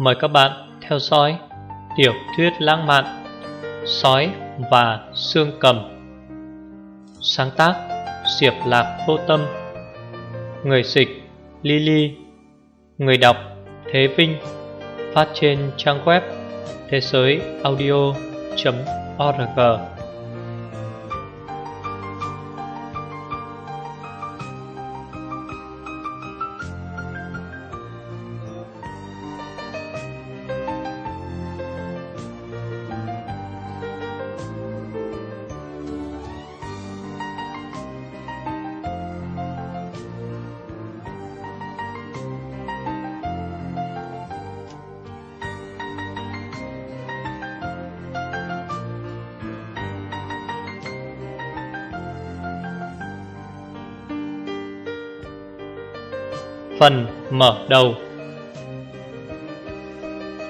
Mời các bạn theo dõi tiểu thuyết lãng mạn Sói và xương cầm. Sáng tác Diệp Lạc Vô Tâm. Người dịch Lily. Người đọc Thế Vinh. Phát trên trang web thế giới audio.org Phần mở đầu.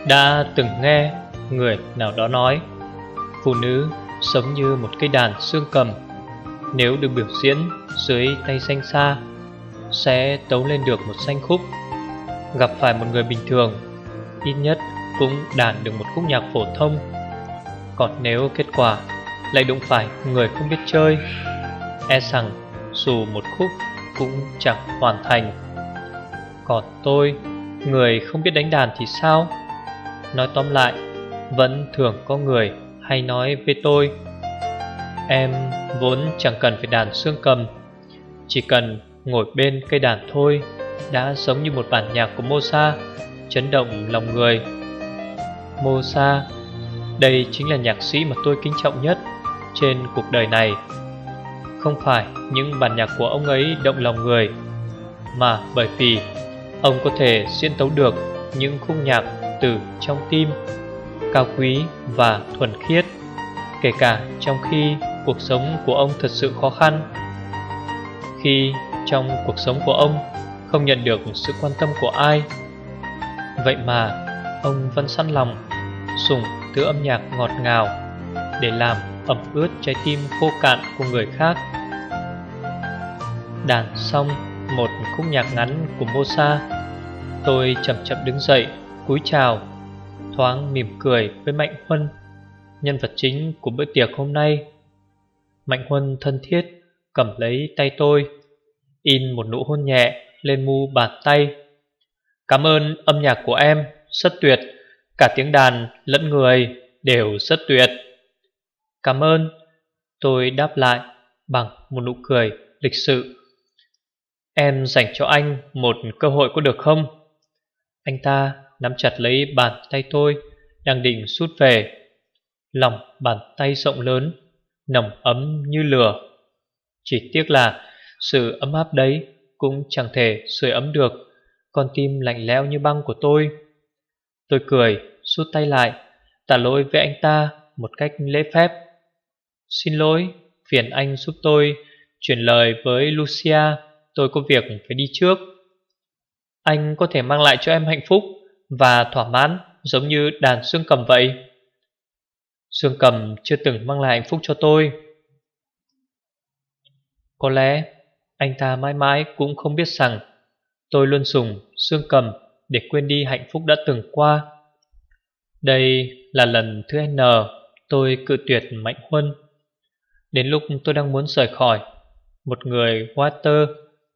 Đã từng nghe người nào đó nói, Phụ nữ sống như một cây đàn xương cầm, Nếu được biểu diễn dưới tay xanh xa, Sẽ tấu lên được một xanh khúc. Gặp phải một người bình thường, Ít nhất cũng đàn được một khúc nhạc phổ thông. Còn nếu kết quả lại đụng phải người không biết chơi E rằng dù một khúc cũng chẳng hoàn thành còn tôi, người không biết đánh đàn thì sao? Nói tóm lại, vẫn thường có người hay nói với tôi Em vốn chẳng cần phải đàn xương cầm Chỉ cần ngồi bên cây đàn thôi Đã giống như một bản nhạc của Mosa Chấn động lòng người Mosa Đây chính là nhạc sĩ mà tôi kính trọng nhất Trên cuộc đời này Không phải những bản nhạc của ông ấy động lòng người Mà bởi vì Ông có thể diễn tấu được những khúc nhạc từ trong tim, Cao quý và thuần khiết, Kể cả trong khi cuộc sống của ông thật sự khó khăn. Khi trong cuộc sống của ông không nhận được sự quan tâm của ai, Vậy mà ông vẫn sẵn lòng sùng thứ âm nhạc ngọt ngào Để làm ẩm ướt trái tim khô cạn của người khác. Đàn xong một khúc nhạc ngắn của Mosa Tôi chậm chậm đứng dậy, cúi chào Thoáng mỉm cười với Mạnh Huân Nhân vật chính của bữa tiệc hôm nay. Mạnh Huân thân thiết cầm lấy tay tôi In một nụ hôn nhẹ lên mu bàn tay. Cảm ơn âm nhạc của em, rất tuyệt Cả tiếng đàn lẫn người đều rất tuyệt. Cảm ơn Tôi đáp lại bằng một nụ cười lịch sự. Em dành cho anh một cơ hội có được không? Anh ta nắm chặt lấy bàn tay tôi, Đang định rút về. Lòng bàn tay rộng lớn, Nồng ấm như lửa. Chỉ tiếc là Sự ấm áp đấy Cũng chẳng thể sưởi ấm được. Con tim lạnh lẽo như băng của tôi. Tôi cười rút tay lại Tả lỗi với anh ta Một cách lễ phép. Xin lỗi, Phiền anh giúp tôi Chuyển lời với Lucia. Tôi có việc phải đi trước. Anh có thể mang lại cho em hạnh phúc Và thỏa mãn, giống như đàn xương cầm vậy. Xương cầm chưa từng mang lại hạnh phúc cho tôi. Có lẽ anh ta mãi mãi cũng không biết rằng Tôi luôn dùng xương cầm để quên đi hạnh phúc đã từng qua. Đây là lần thứ N tôi cự tuyệt Mạnh Huân. Đến lúc tôi đang muốn rời khỏi, Một người water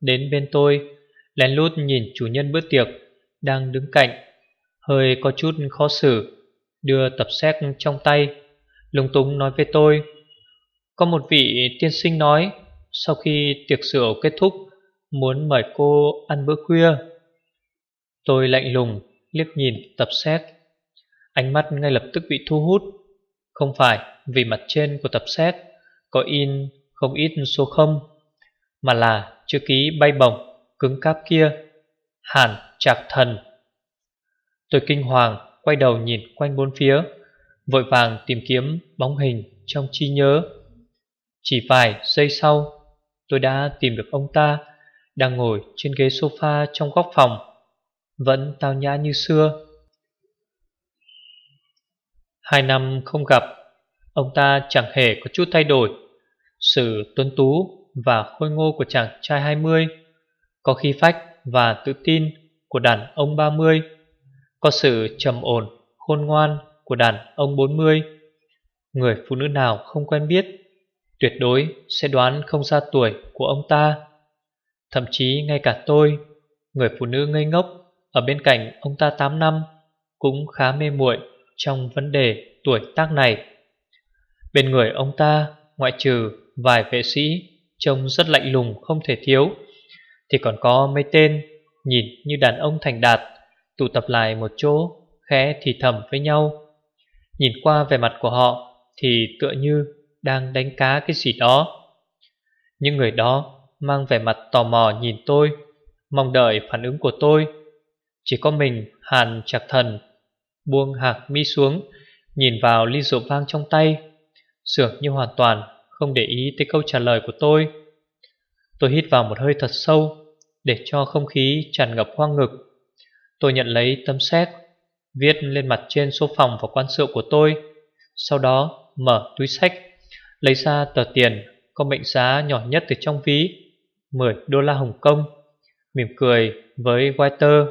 đến bên tôi, Lén lút nhìn chủ nhân bữa tiệc Đang đứng cạnh, Hơi có chút khó xử, Đưa tập xét trong tay Lung túng nói với tôi, Có một vị tiên sinh nói, Sau khi tiệc rượu kết thúc, Muốn mời cô ăn bữa khuya. Tôi lạnh lùng liếc nhìn tập xét, Ánh mắt ngay lập tức bị thu hút. Không phải vì mặt trên của tập xét Có in không ít số không, Mà là chữ ký bay bổng, cứng cáp kia, Hàn chạc thần. Tôi kinh hoàng, quay đầu nhìn quanh bốn phía, Vội vàng tìm kiếm bóng hình trong trí nhớ. Chỉ vài giây sau, Tôi đã tìm được ông ta Đang ngồi trên ghế sofa trong góc phòng, Vẫn tao nhã như xưa. Hai năm không gặp, Ông ta chẳng hề có chút thay đổi. Sự tuấn tú và khôi ngô của chàng trai 20 Có khí phách và tự tin của đàn ông 30 Có sự trầm ổn, khôn ngoan của đàn ông 40 Người phụ nữ nào không quen biết Tuyệt đối sẽ đoán không ra tuổi của ông ta. Thậm chí ngay cả tôi Người phụ nữ ngây ngốc Ở bên cạnh ông ta 8 năm Cũng khá mê muội trong vấn đề tuổi tác này. Bên người ông ta Ngoại trừ vài vệ sĩ Trông rất lạnh lùng, không thể thiếu. Thì còn có mấy tên, Nhìn như đàn ông thành đạt, Tụ tập lại một chỗ, Khẽ thì thầm với nhau. Nhìn qua vẻ mặt của họ Thì tựa như đang đánh cá cái gì đó. Những người đó Mang vẻ mặt tò mò nhìn tôi, Mong đợi phản ứng của tôi. Chỉ có mình, Hàn chặt thần, Buông hạc mi xuống, Nhìn vào ly rượu vang trong tay, Dường như hoàn toàn không để ý tới câu trả lời của tôi. Tôi hít vào một hơi thật sâu Để cho không khí tràn ngập hoang ngực. Tôi nhận lấy tấm xét Viết lên mặt trên số phòng và quan sự của tôi, Sau đó mở túi sách, Lấy ra tờ tiền Có mệnh giá nhỏ nhất từ trong ví 10 đô la Hồng Kông, Mỉm cười với Walter.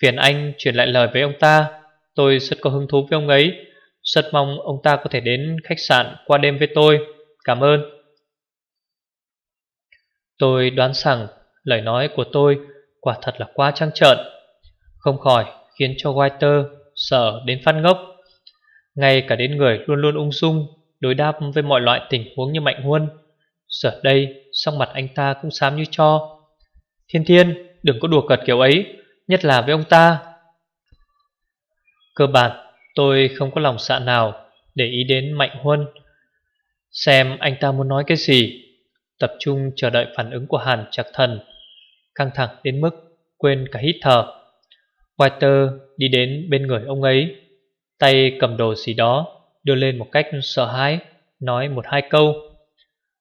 Phiền anh chuyển lại lời với ông ta. Tôi rất có hứng thú với ông ấy. Rất mong ông ta có thể đến khách sạn qua đêm với tôi. Cảm ơn. Tôi đoán rằng lời nói của tôi quả thật là quá trăng trợn, Không khỏi khiến cho Walter sợ đến phát ngốc. Ngay cả đến người luôn luôn ung dung Đối đáp với mọi loại tình huống như Mạnh Huân, Giờ đây song mặt anh ta cũng xám như cho. Thiên thiên, đừng có đùa cợt kiểu ấy, Nhất là với ông ta. Cơ bản, tôi không có lòng xạ nào Để ý đến Mạnh Huân. Xem anh ta muốn nói cái gì. Tập trung chờ đợi phản ứng của Hàn Trạc Thần. Căng thẳng đến mức Quên cả hít thở. Walter đi đến bên người ông ấy. Tay cầm đồ gì đó, Đưa lên một cách sợ hãi, Nói một hai câu.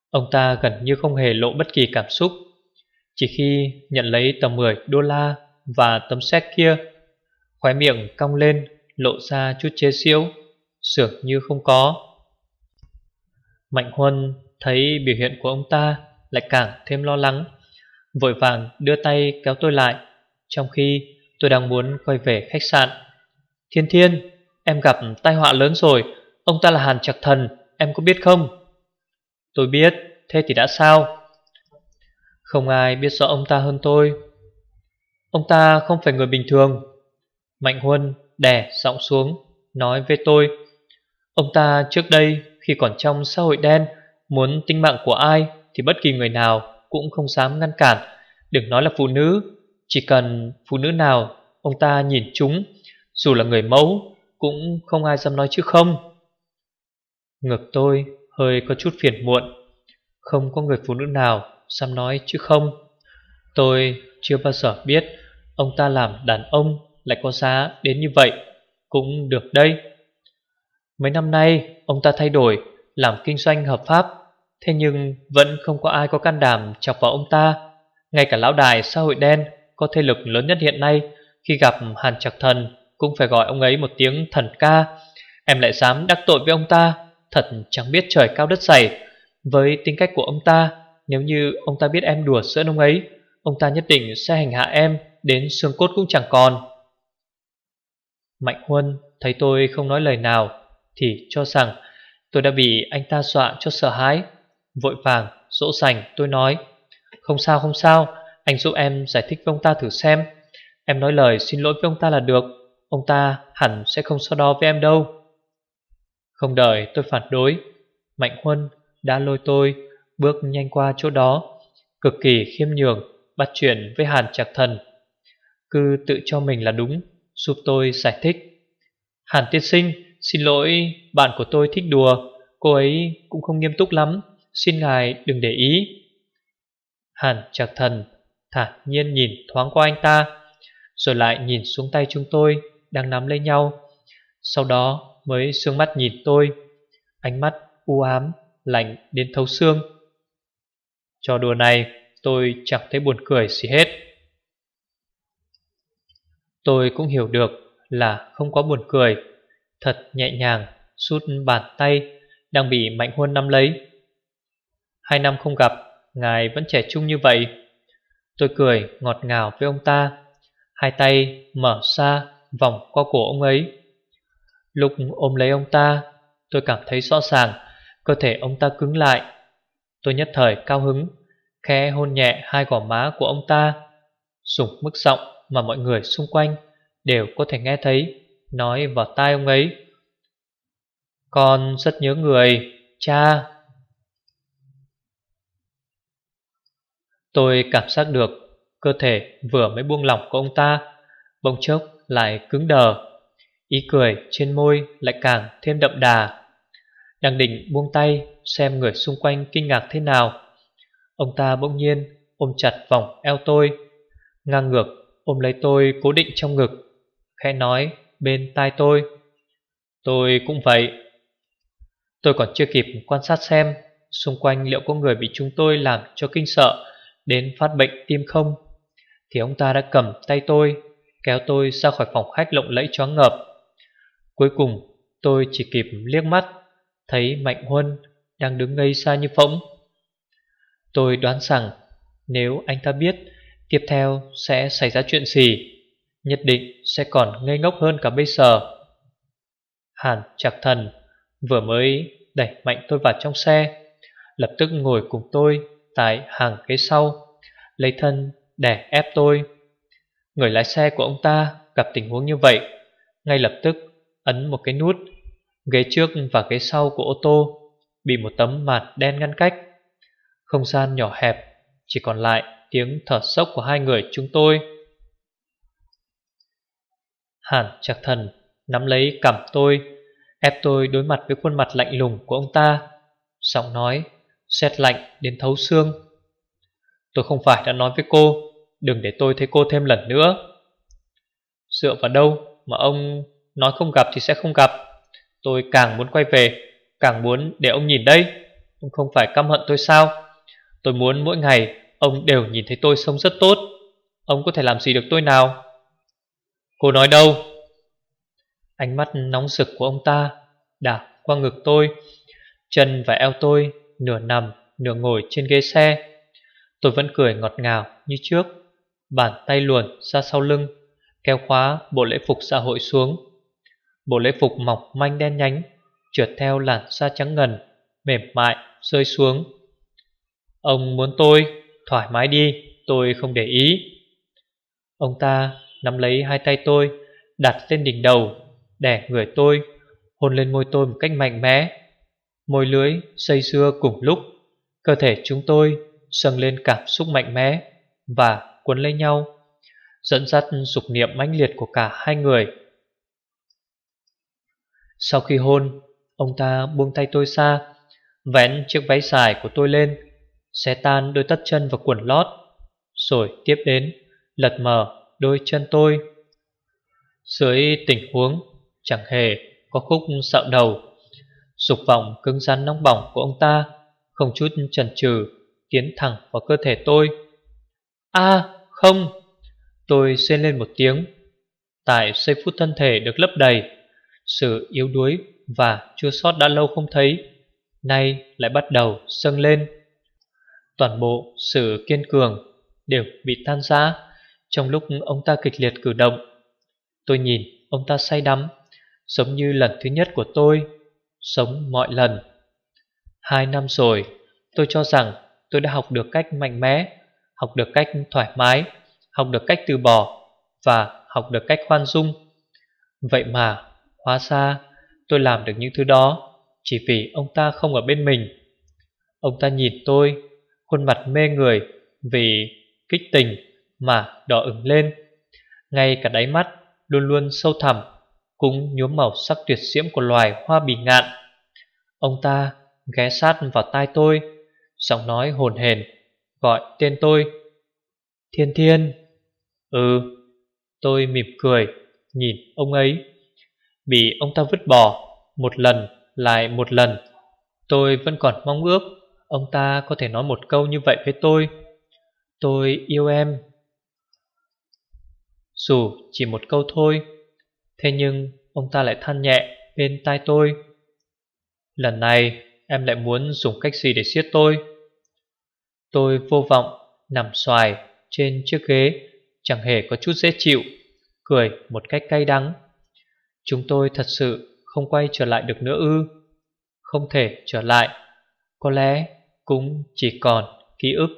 Ông ta gần như không hề lộ bất kỳ cảm xúc. Chỉ khi nhận lấy tầm 10 đô la Và tấm séc kia, Khóe miệng cong lên, Lộ ra chút chế xíu Sưởng như không có. Mạnh Huân thấy biểu hiện của ông ta Lại càng thêm lo lắng, Vội vàng đưa tay kéo tôi lại. Trong khi tôi đang muốn quay về khách sạn, Thiên Thiên, Em gặp tai họa lớn rồi, Ông ta là Hàn Trạc Thần, Em có biết không? Tôi biết, Thế thì đã sao? Không ai biết rõ ông ta hơn tôi. Ông ta không phải người bình thường. Mạnh Huân đè giọng xuống, Nói với tôi, Ông ta trước đây khi còn trong xã hội đen, Muốn tính mạng của ai Thì bất kỳ người nào cũng không dám ngăn cản. Đừng nói là phụ nữ, Chỉ cần phụ nữ nào Ông ta nhìn chúng, Dù là người mẫu, Cũng không ai dám nói chứ không. Ngực tôi, hơi có chút phiền muộn, Không có người phụ nữ nào dám nói chứ không. Tôi chưa bao giờ biết Ông ta làm đàn ông lại có giá đến như vậy. Cũng được đây. Mấy năm nay, ông ta thay đổi, Làm kinh doanh hợp pháp. Thế nhưng vẫn không có ai có can đảm chọc vào ông ta. Ngay cả lão đài xã hội đen Có thế lực lớn nhất hiện nay, Khi gặp Hàn Trạc Thần Cũng phải gọi ông ấy một tiếng thần ca. Em lại dám đắc tội với ông ta, Thật chẳng biết trời cao đất dày. Với tính cách của ông ta, Nếu như ông ta biết em đùa sữa ông ấy, Ông ta nhất định sẽ hành hạ em Đến xương cốt cũng chẳng còn. Mạnh Huân, thấy tôi không nói lời nào thì cho rằng tôi đã bị anh ta dọa cho sợ hãi Vội vàng, dỗ dành tôi nói Không sao không sao Anh giúp em giải thích với ông ta thử xem. Em nói lời xin lỗi với ông ta là được Ông ta hẳn sẽ không so đo với em đâu Không đợi tôi phản đối Mạnh Huân đã lôi tôi Bước nhanh qua chỗ đó Cực kỳ khiêm nhường Bắt chuyện với Hàn Trạc Thần. Cứ tự cho mình là đúng Giúp tôi giải thích. Hàn Tiên Sinh Xin lỗi, bạn của tôi thích đùa. Cô ấy cũng không nghiêm túc lắm. Xin ngài đừng để ý. Hàn Trạc Thần thản nhiên nhìn thoáng qua anh ta, Rồi lại nhìn xuống tay chúng tôi Đang nắm lấy nhau. Sau đó mới sương mắt nhìn tôi. Ánh mắt u ám, Lạnh đến thấu xương. Trò đùa này tôi chẳng thấy buồn cười gì hết. Tôi cũng hiểu được là không có buồn cười. Thật nhẹ nhàng Sút bàn tay Đang bị Mạnh Huân nắm lấy. Hai năm không gặp, Ngài vẫn trẻ trung như vậy. Tôi cười ngọt ngào với ông ta, Hai tay mở ra vòng qua cổ ông ấy. Lúc ôm lấy ông ta, Tôi cảm thấy rõ ràng, Cơ thể ông ta cứng lại. Tôi nhất thời cao hứng, Khẽ hôn nhẹ hai gò má của ông ta, Dùng mức giọng mà mọi người xung quanh Đều có thể nghe thấy. Nói vào tai ông ấy. Con rất nhớ người, Cha. Tôi cảm giác được Cơ thể vừa mới buông lỏng của ông ta, Bỗng chốc lại cứng đờ. Ý cười trên môi lại càng thêm đậm đà. Đang định buông tay Xem người xung quanh kinh ngạc thế nào, Ông ta bỗng nhiên ôm chặt vòng eo tôi, Ngang ngược ôm lấy tôi cố định trong ngực, Khẽ nói bên tai tôi. Tôi cũng vậy. Tôi còn chưa kịp quan sát xem Xung quanh liệu có người bị chúng tôi làm cho kinh sợ Đến phát bệnh tim không, Thì ông ta đã cầm tay tôi, Kéo tôi ra khỏi phòng khách lộng lẫy choáng ngợp. Cuối cùng, tôi chỉ kịp liếc mắt, Thấy Mạnh Huân đang đứng ngây xa như phỗng. Tôi đoán rằng nếu anh ta biết tiếp theo sẽ xảy ra chuyện gì Nhất định sẽ còn ngây ngốc hơn cả bây giờ. Hàn chặt thần vừa mới đẩy mạnh tôi vào trong xe, Lập tức ngồi cùng tôi tại hàng ghế sau, Lấy thân để ép tôi. Người lái xe của ông ta gặp tình huống như vậy, Ngay lập tức ấn một cái nút, Ghế trước và ghế sau của ô tô Bị một tấm mạt đen ngăn cách. Không gian nhỏ hẹp, Chỉ còn lại tiếng thở sốc của hai người chúng tôi. Hàn chặt thần, Nắm lấy cằm tôi, Ép tôi đối mặt với khuôn mặt lạnh lùng của ông ta, Giọng nói Xét lạnh đến thấu xương. Tôi không phải đã nói với cô, Đừng để tôi thấy cô thêm lần nữa. Dựa vào đâu Mà ông nói không gặp thì sẽ không gặp. Tôi càng muốn quay về, Càng muốn để ông nhìn đây. Ông không phải căm hận tôi sao? Tôi muốn mỗi ngày Ông đều nhìn thấy tôi sống rất tốt. Ông có thể làm gì được tôi nào? Cô nói đâu? Ánh mắt nóng rực của ông ta Đạp qua ngực tôi, Chân và eo tôi Nửa nằm, nửa ngồi trên ghế xe. Tôi vẫn cười ngọt ngào như trước, Bàn tay luồn ra sau lưng, Kéo khóa bộ lễ phục xã hội xuống. Bộ lễ phục mỏng manh đen nhánh, Trượt theo làn da trắng ngần, Mềm mại, rơi xuống. Ông muốn tôi Thoải mái đi, Tôi không để ý. Ông ta nắm lấy hai tay tôi, Đặt lên đỉnh đầu Đẻ người tôi, Hôn lên môi tôi một cách mạnh mẽ Môi lưới xây xưa cùng lúc, Cơ thể chúng tôi dâng lên cảm xúc mạnh mẽ Và cuốn lấy nhau, Dẫn dắt dục niệm mãnh liệt của cả hai người Sau khi hôn, Ông ta buông tay tôi xa Vén chiếc váy dài của tôi lên, Xé tan đôi tất chân và quần lót, Rồi tiếp đến Lật mờ đôi chân tôi. Dưới tình huống, Chẳng hề có khúc sạo đầu, Dục vọng cứng rắn nóng bỏng của ông ta Không chút chần chừ Tiến thẳng vào cơ thể tôi. A, không! Tôi xên lên một tiếng, Tại giây phút thân thể được lấp đầy, Sự yếu đuối và chua sót đã lâu không thấy, Nay lại bắt đầu sâng lên. Toàn bộ sự kiên cường đều bị tan rã trong lúc ông ta kịch liệt cử động. Tôi nhìn, ông ta say đắm, Giống như lần thứ nhất của tôi, Sống mọi lần. Hai năm rồi, Tôi cho rằng tôi đã học được cách mạnh mẽ, Học được cách thoải mái, Học được cách từ bỏ Và học được cách khoan dung. Vậy mà, Hóa ra, tôi làm được những thứ đó Chỉ vì ông ta không ở bên mình. Ông ta nhìn tôi, Khuôn mặt mê người Vì kích tình. Mà đỏ ửng lên. Ngay cả đáy mắt luôn luôn sâu thẳm, Cũng nhuốm màu sắc tuyệt diễm của loài hoa bì ngạn. Ông ta ghé sát vào tai tôi, Giọng nói hồn hền Gọi tên tôi, Thiên thiên. Ừ Tôi mỉm cười, Nhìn ông ấy. Bị ông ta vứt bỏ Một lần, lại một lần, Tôi vẫn còn mong ước Ông ta có thể nói một câu như vậy với tôi. Tôi yêu em. Dù chỉ một câu thôi Thế nhưng ông ta lại than nhẹ bên tai tôi Lần này em lại muốn dùng cách gì để siết tôi Tôi vô vọng nằm xoài trên chiếc ghế Chẳng hề có chút dễ chịu cười một cách cay đắng. Chúng tôi thật sự không quay trở lại được nữa ư. Không thể trở lại, có lẽ cũng chỉ còn ký ức.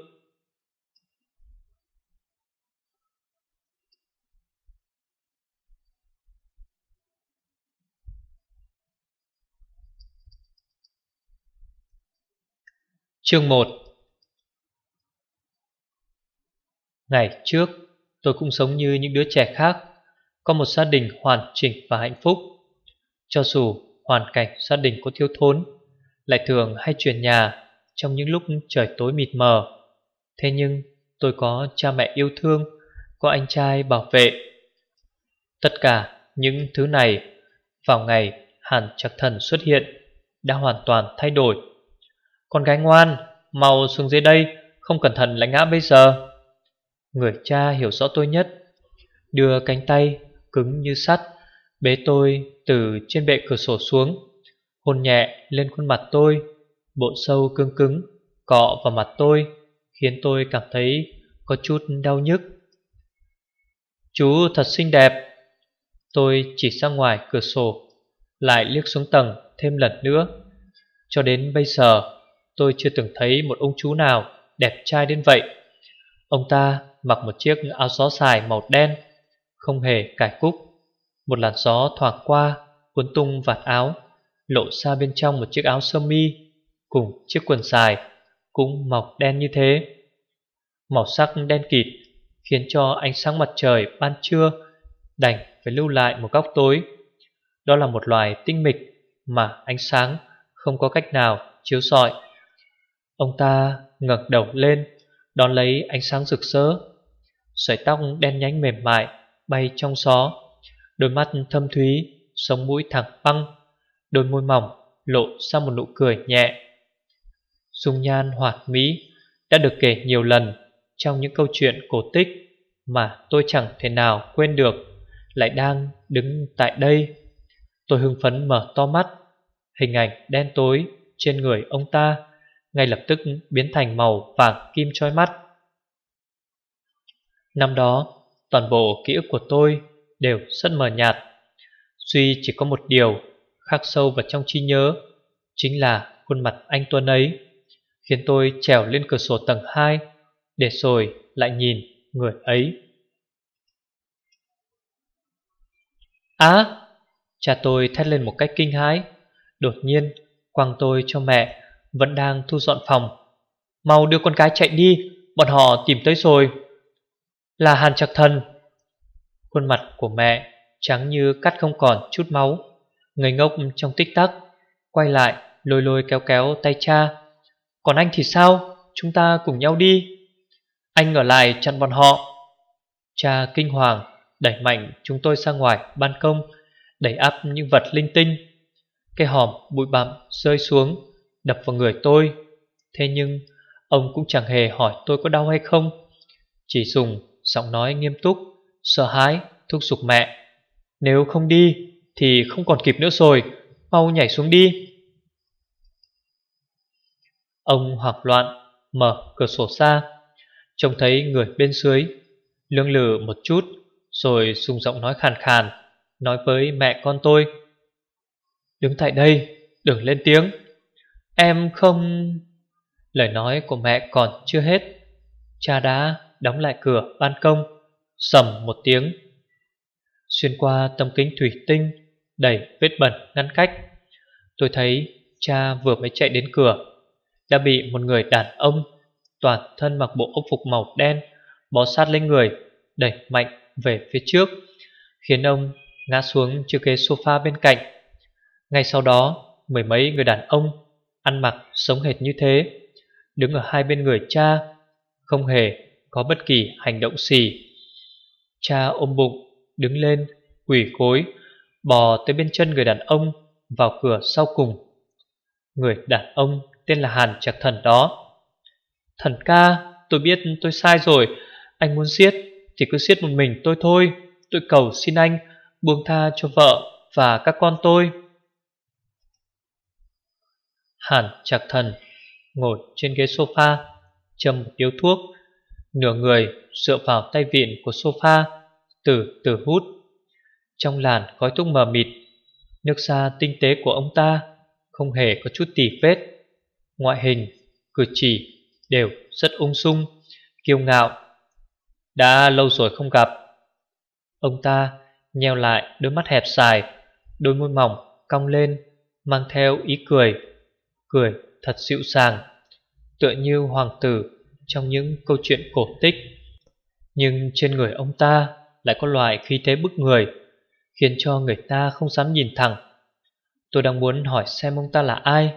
Chương 1 Ngày trước, tôi cũng sống như những đứa trẻ khác, có một gia đình hoàn chỉnh và hạnh phúc. Cho dù hoàn cảnh gia đình có thiếu thốn, lại thường hay chuyển nhà trong những lúc trời tối mịt mờ. Thế nhưng tôi có cha mẹ yêu thương, có anh trai bảo vệ. Tất cả những thứ này vào ngày Hàn Trạc Thần xuất hiện đã hoàn toàn thay đổi. Con gái ngoan, mau xuống dưới đây, không cẩn thận lại ngã bây giờ. Người cha hiểu rõ tôi nhất, đưa cánh tay cứng như sắt, bế tôi từ trên bệ cửa sổ xuống, hôn nhẹ lên khuôn mặt tôi, bộ sâu cứng cứng cọ vào mặt tôi, khiến tôi cảm thấy có chút đau nhức. Chú thật xinh đẹp. Tôi chỉ ra ngoài cửa sổ, lại liếc xuống tầng thêm lần nữa. Cho đến bây giờ, tôi chưa từng thấy một ông chú nào đẹp trai đến vậy. Ông ta mặc một chiếc áo gió dài màu đen, không hề cải cúc. Một làn gió thoảng qua, cuốn tung vạt áo, lộ ra bên trong một chiếc áo sơ mi cùng chiếc quần dài cũng mọc đen như thế. Màu sắc đen kịt khiến cho ánh sáng mặt trời ban trưa đành phải lưu lại một góc tối. Đó là một loài tinh mịch mà ánh sáng không có cách nào chiếu rọi. Ông ta ngẩng đầu lên, đón lấy ánh sáng rực rỡ. Sợi tóc đen nhánh mềm mại bay trong gió, đôi mắt thâm thúy, sống mũi thẳng băng, đôi môi mỏng lộ ra một nụ cười nhẹ. Dung nhan hoạt mỹ đã được kể nhiều lần trong những câu chuyện cổ tích mà tôi chẳng thể nào quên được lại đang đứng tại đây. Tôi hưng phấn mở to mắt, hình ảnh đen tối trên người ông ta ngay lập tức biến thành màu vàng kim chói mắt. Năm đó, toàn bộ ký ức của tôi đều rất mờ nhạt. Duy chỉ có một điều khắc sâu vào trong trí nhớ, chính là khuôn mặt anh Tuấn ấy, khiến tôi trèo lên cửa sổ tầng 2, để rồi lại nhìn người ấy. Á! cha tôi thét lên một cách kinh hãi, đột nhiên quăng tôi cho mẹ vẫn đang thu dọn phòng. Mau đưa con cái chạy đi, bọn họ tìm tới rồi. Là Hàn Trạc Thần. Khuôn mặt của mẹ trắng như cắt không còn chút máu, ngây ngốc trong tích tắc, quay lại lôi lôi kéo kéo tay cha. Còn anh thì sao? Chúng ta cùng nhau đi. Anh ở lại chặn bọn họ. Cha kinh hoàng đẩy mạnh chúng tôi ra ngoài ban công, đẩy áp những vật linh tinh. Cái hòm bụi bặm rơi xuống đập vào người tôi. Thế nhưng ông cũng chẳng hề hỏi tôi có đau hay không. Chỉ dùng giọng nói nghiêm túc, sợ hãi, thúc giục mẹ. Nếu không đi thì không còn kịp nữa rồi, mau nhảy xuống đi. Ông hoảng loạn mở cửa sổ ra, trông thấy người bên dưới, lương lử một chút rồi dùng giọng nói khàn khàn, nói với mẹ con tôi. Đứng tại đây, đừng lên tiếng. Em không... Lời nói của mẹ còn chưa hết. Cha đã đóng lại cửa ban công, Sầm một tiếng. Xuyên qua tấm kính thủy tinh Đẩy vết bẩn ngăn cách. Tôi thấy cha vừa mới chạy đến cửa, Đã bị một người đàn ông Toàn thân mặc bộ ốc phục màu đen Bó sát lên người, Đẩy mạnh về phía trước, Khiến ông ngã xuống chiếc ghế sofa bên cạnh. Ngay sau đó, Mười mấy người đàn ông ăn mặc sống hệt như thế, đứng ở hai bên người cha, không hề có bất kỳ hành động gì. Cha ôm bụng, đứng lên, quỳ gối, bò tới bên chân người đàn ông vào cửa sau cùng. Người đàn ông tên là Hàn Trạc Thần đó. Thần ca, tôi biết tôi sai rồi, anh muốn giết thì cứ giết một mình tôi thôi. Tôi cầu xin anh buông tha cho vợ và các con tôi. Hàn chặt thần Ngồi trên ghế sofa Châm một điếu thuốc. Nửa người dựa vào tay vịn của sofa từ từ hút. Trong làn khói thuốc mờ mịt Nước da tinh tế của ông ta Không hề có chút tỉ vết. Ngoại hình, cử chỉ Đều rất ung sung Kiêu ngạo. Đã lâu rồi không gặp. Ông ta nheo lại đôi mắt hẹp dài Đôi môi mỏng cong lên Mang theo ý cười. Cười thật dịu dàng, Tựa như hoàng tử Trong những câu chuyện cổ tích. Nhưng trên người ông ta Lại có loại khí thế bức người Khiến cho người ta không dám nhìn thẳng. Tôi đang muốn hỏi xem ông ta là ai.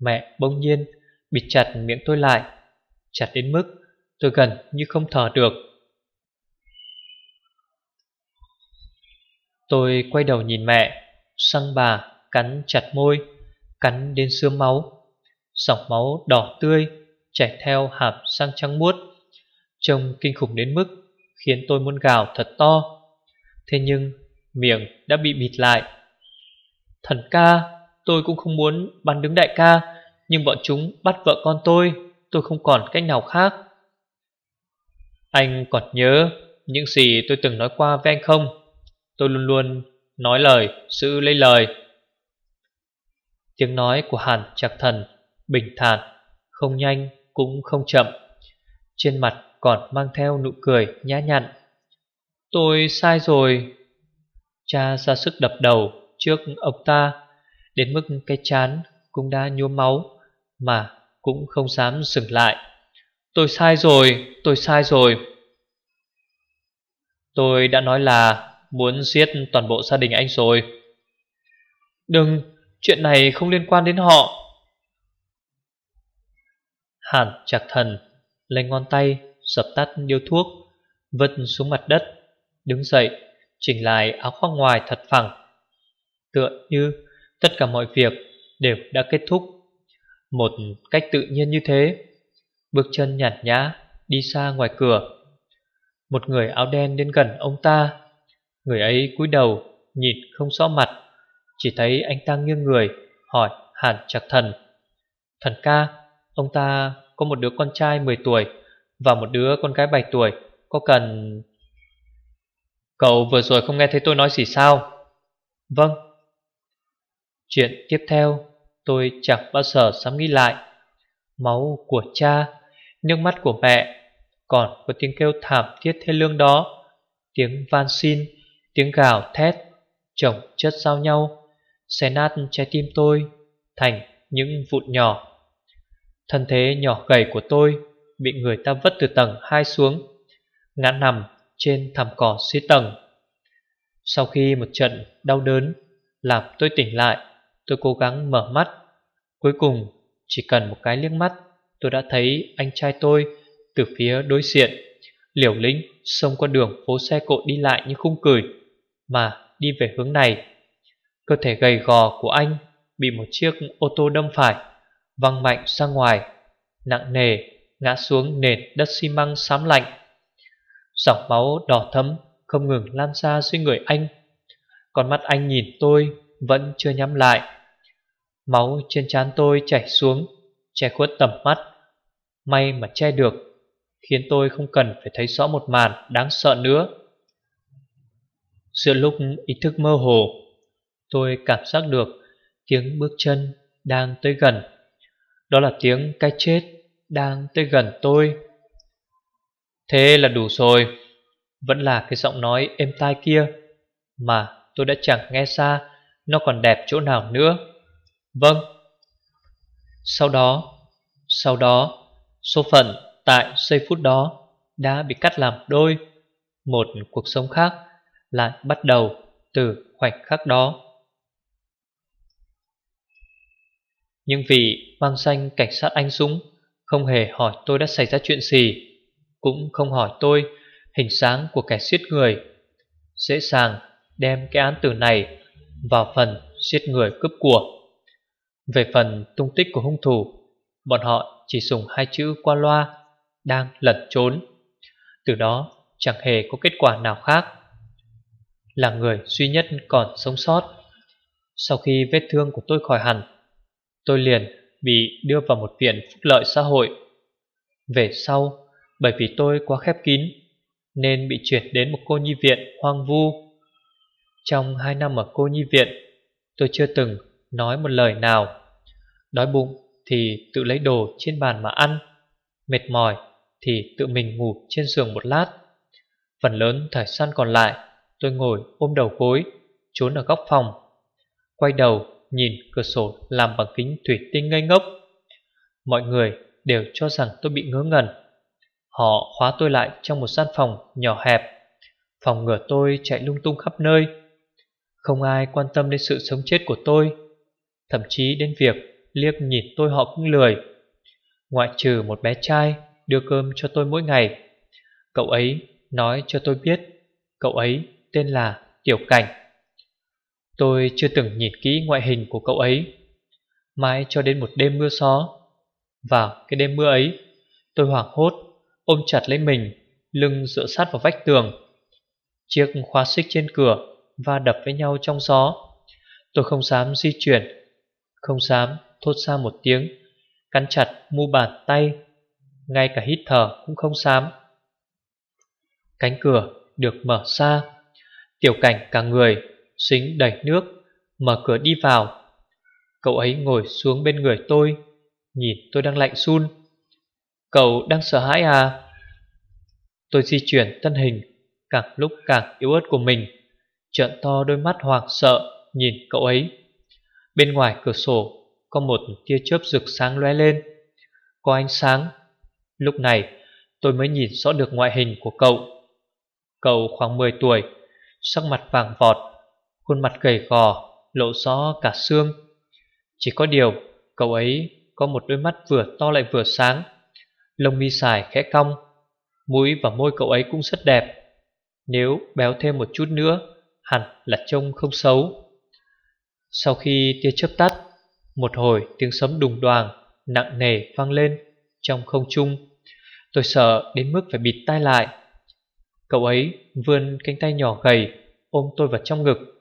Mẹ bỗng nhiên Bịt chặt miệng tôi lại Chặt đến mức tôi gần như không thở được. Tôi quay đầu nhìn mẹ Sang bà cắn chặt môi. Cắn đến sương máu. Dòng máu đỏ tươi Chảy theo hàm sang trắng muốt, Trông kinh khủng đến mức Khiến tôi muốn gào thật to. Thế nhưng miệng đã bị bịt lại. Thần ca, Tôi cũng không muốn bắn đứng đại ca, Nhưng bọn chúng bắt vợ con tôi Tôi không còn cách nào khác. Anh còn nhớ Những gì tôi từng nói qua với anh không? Tôi luôn luôn nói lời Sự lấy lời. Tiếng nói của Hàn Trạc Thần Bình thản Không nhanh cũng không chậm. Trên mặt còn mang theo nụ cười nhã nhặn. Tôi sai rồi. Cha ra sức đập đầu trước ông ta Đến mức cái chán cũng đã nhuốm máu Mà cũng không dám dừng lại. Tôi sai rồi, tôi sai rồi. Tôi đã nói là muốn giết toàn bộ gia đình anh rồi. Đừng, chuyện này không liên quan đến họ. Hàn chặt thần Lấy ngón tay, Dập tắt điếu thuốc, Vứt xuống mặt đất, Đứng dậy, Chỉnh lại áo khoác ngoài thật phẳng. Tựa như tất cả mọi việc Đều đã kết thúc. Một cách tự nhiên như thế, Bước chân nhạt nhã Đi xa ngoài cửa. Một người áo đen đến gần ông ta. Người ấy cúi đầu, Nhìn không rõ mặt. Chỉ thấy anh ta nghiêng người, Hỏi Hàn Trạc Thần. Thần ca, Ông ta có một đứa con trai 10 tuổi Và một đứa con gái 7 tuổi, Có cần... Cậu vừa rồi không nghe thấy tôi nói gì sao? Vâng. Chuyện tiếp theo, Tôi chẳng bao giờ dám nghĩ lại. Máu của cha, Nước mắt của mẹ, Còn có tiếng kêu thảm thiết thê lương đó, Tiếng van xin, Tiếng gào thét, Chồng chất giao nhau. Xé nát trái tim tôi Thành những vụn nhỏ. Thân thế nhỏ gầy của tôi Bị người ta vất từ tầng 2 xuống, Ngã nằm trên thảm cỏ dưới tầng. Sau khi một trận đau đớn Làm tôi tỉnh lại, Tôi cố gắng mở mắt. Cuối cùng, chỉ cần một cái liếc mắt, Tôi đã thấy anh trai tôi Từ phía đối diện, Liều lĩnh xông qua đường phố xe cộ đi lại như khung cười, Mà đi về hướng này. Cơ thể gầy gò của anh Bị một chiếc ô tô đâm phải, Văng mạnh ra ngoài, Nặng nề ngã xuống nền đất xi măng xám lạnh. Dòng máu đỏ thấm Không ngừng lan ra dưới người anh. Còn mắt anh nhìn tôi Vẫn chưa nhắm lại. Máu trên trán tôi chảy xuống, Che khuất tầm mắt. May mà che được, Khiến tôi không cần phải thấy rõ một màn đáng sợ nữa. Giữa lúc ý thức mơ hồ Tôi cảm giác được tiếng bước chân đang tới gần. Đó là tiếng cái chết đang tới gần tôi. Thế là đủ rồi. Vẫn là cái giọng nói êm tai kia Mà tôi đã chẳng nghe xa Nó còn đẹp chỗ nào nữa. Vâng. Sau đó Sau đó, Số phận tại giây phút đó Đã bị cắt làm đôi. Một cuộc sống khác Lại bắt đầu từ khoảnh khắc đó. Nhưng vì mang danh cảnh sát anh Dũng, Không hề hỏi tôi đã xảy ra chuyện gì, Cũng không hỏi tôi hình dáng của kẻ giết người. Dễ dàng đem cái án tử này vào phần giết người cướp của. Về phần tung tích của hung thủ, Bọn họ chỉ dùng hai chữ qua loa, Đang lẩn trốn. Từ đó chẳng hề có kết quả nào khác. Là người duy nhất còn sống sót. Sau khi vết thương của tôi khỏi hẳn Tôi liền bị đưa vào một viện phúc lợi xã hội. Về sau, Bởi vì tôi quá khép kín, Nên bị chuyển đến một cô nhi viện hoang vu. Trong hai năm ở cô nhi viện, Tôi chưa từng nói một lời nào. Đói bụng thì tự lấy đồ trên bàn mà ăn, Mệt mỏi thì tự mình ngủ trên giường một lát. Phần lớn thời gian còn lại, Tôi ngồi ôm đầu gối, Trốn ở góc phòng, Quay đầu nhìn cửa sổ làm bằng kính thủy tinh ngây ngốc. Mọi người đều cho rằng tôi bị ngớ ngẩn. Họ khóa tôi lại trong một gian phòng nhỏ hẹp. Phòng ngừa tôi chạy lung tung khắp nơi. Không ai quan tâm đến sự sống chết của tôi. Thậm chí đến việc liếc nhìn tôi họ cũng lười. Ngoại trừ một bé trai đưa cơm cho tôi mỗi ngày. Cậu ấy nói cho tôi biết Cậu ấy tên là Tiểu Cảnh. Tôi chưa từng nhìn kỹ ngoại hình của cậu ấy. Mãi cho đến một đêm mưa gió Vào cái đêm mưa ấy, Tôi hoảng hốt, Ôm chặt lấy mình, Lưng dựa sát vào vách tường. Chiếc khóa xích trên cửa Và đập với nhau trong gió Tôi không dám di chuyển, Không dám thốt ra một tiếng, Cắn chặt mu bàn tay, Ngay cả hít thở cũng không dám. Cánh cửa được mở ra, Tiểu cảnh cả người Xính đẩy nước, Mở cửa đi vào. Cậu ấy ngồi xuống bên người tôi, Nhìn tôi đang lạnh sun Cậu đang sợ hãi à? Tôi di chuyển thân hình, Càng lúc càng yếu ớt của mình. Trợn to đôi mắt hoảng sợ Nhìn cậu ấy. Bên ngoài cửa sổ Có một tia chớp rực sáng lóe lên. Có ánh sáng. Lúc này, tôi mới nhìn rõ được ngoại hình của cậu. Cậu khoảng 10 tuổi, Sắc mặt vàng vọt Khuôn mặt gầy gò, Lộ rõ cả xương. Chỉ có điều, cậu ấy có một đôi mắt vừa to lại vừa sáng, Lông mi xài khẽ cong, Mũi và môi cậu ấy cũng rất đẹp. Nếu béo thêm một chút nữa, Hẳn là trông không xấu. Sau khi tia chớp tắt, Một hồi tiếng sấm đùng đoàn Nặng nề vang lên Trong không trung. Tôi sợ đến mức phải bịt tai lại. Cậu ấy vươn cánh tay nhỏ gầy, Ôm tôi vào trong ngực.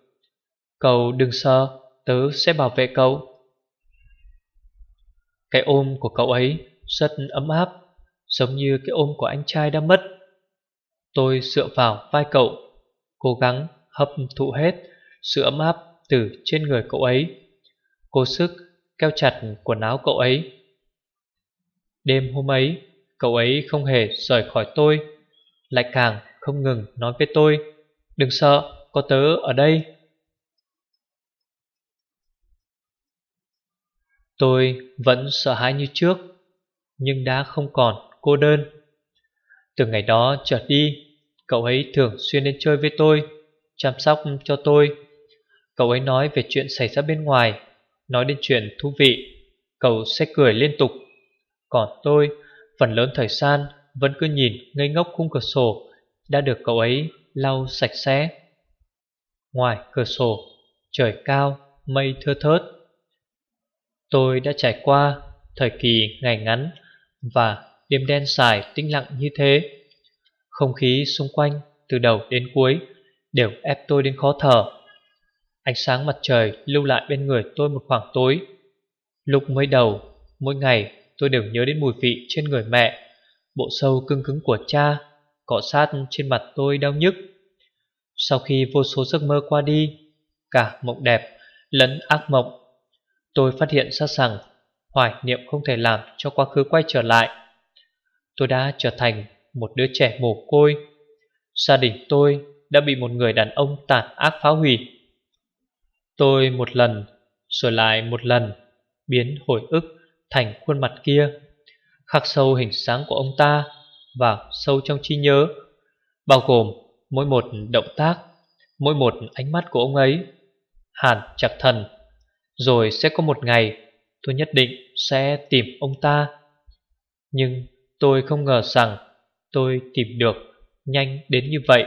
Cậu đừng sợ Tớ sẽ bảo vệ cậu. Cái ôm của cậu ấy Rất ấm áp Giống như cái ôm của anh trai đã mất. Tôi dựa vào vai cậu Cố gắng hấp thụ hết Sự ấm áp từ trên người cậu ấy. Cố sức keo chặt quần áo cậu ấy. Đêm hôm ấy Cậu ấy không hề rời khỏi tôi Lại càng không ngừng nói với tôi Đừng sợ, có tớ ở đây. Tôi vẫn sợ hãi như trước Nhưng đã không còn cô đơn. Từ ngày đó trở đi Cậu ấy thường xuyên đến chơi với tôi Chăm sóc cho tôi. Cậu ấy nói về chuyện xảy ra bên ngoài Nói đến chuyện thú vị Cậu sẽ cười liên tục. Còn tôi phần lớn thời gian Vẫn cứ nhìn ngây ngốc khung cửa sổ Đã được cậu ấy lau sạch sẽ. Ngoài cửa sổ Trời cao, mây thưa thớt. Tôi đã trải qua thời kỳ ngày ngắn và Đêm đen dài tĩnh lặng như thế. Không khí xung quanh từ đầu đến cuối Đều ép tôi đến khó thở. Ánh sáng mặt trời lưu lại bên người tôi một khoảng tối. Lúc mới đầu, Mỗi ngày tôi đều nhớ đến mùi vị trên người mẹ, Bộ sâu cưng cứng của cha, Cọ sát trên mặt tôi đau nhức. Sau khi vô số giấc mơ qua đi, Cả mộng đẹp lẫn ác mộng Tôi phát hiện ra rằng Hoài niệm không thể làm cho quá khứ quay trở lại. Tôi đã trở thành một đứa trẻ mồ côi. Gia đình tôi đã bị một người đàn ông tàn ác phá hủy. Tôi một lần rồi lại một lần biến hồi ức thành khuôn mặt kia Khắc sâu hình sáng của ông ta vào sâu trong trí nhớ Bao gồm mỗi một động tác, mỗi một ánh mắt của ông ấy. Hàn chặt thần rồi sẽ có một ngày tôi nhất định sẽ tìm ông ta. Nhưng Tôi không ngờ rằng tôi tìm được nhanh đến như vậy.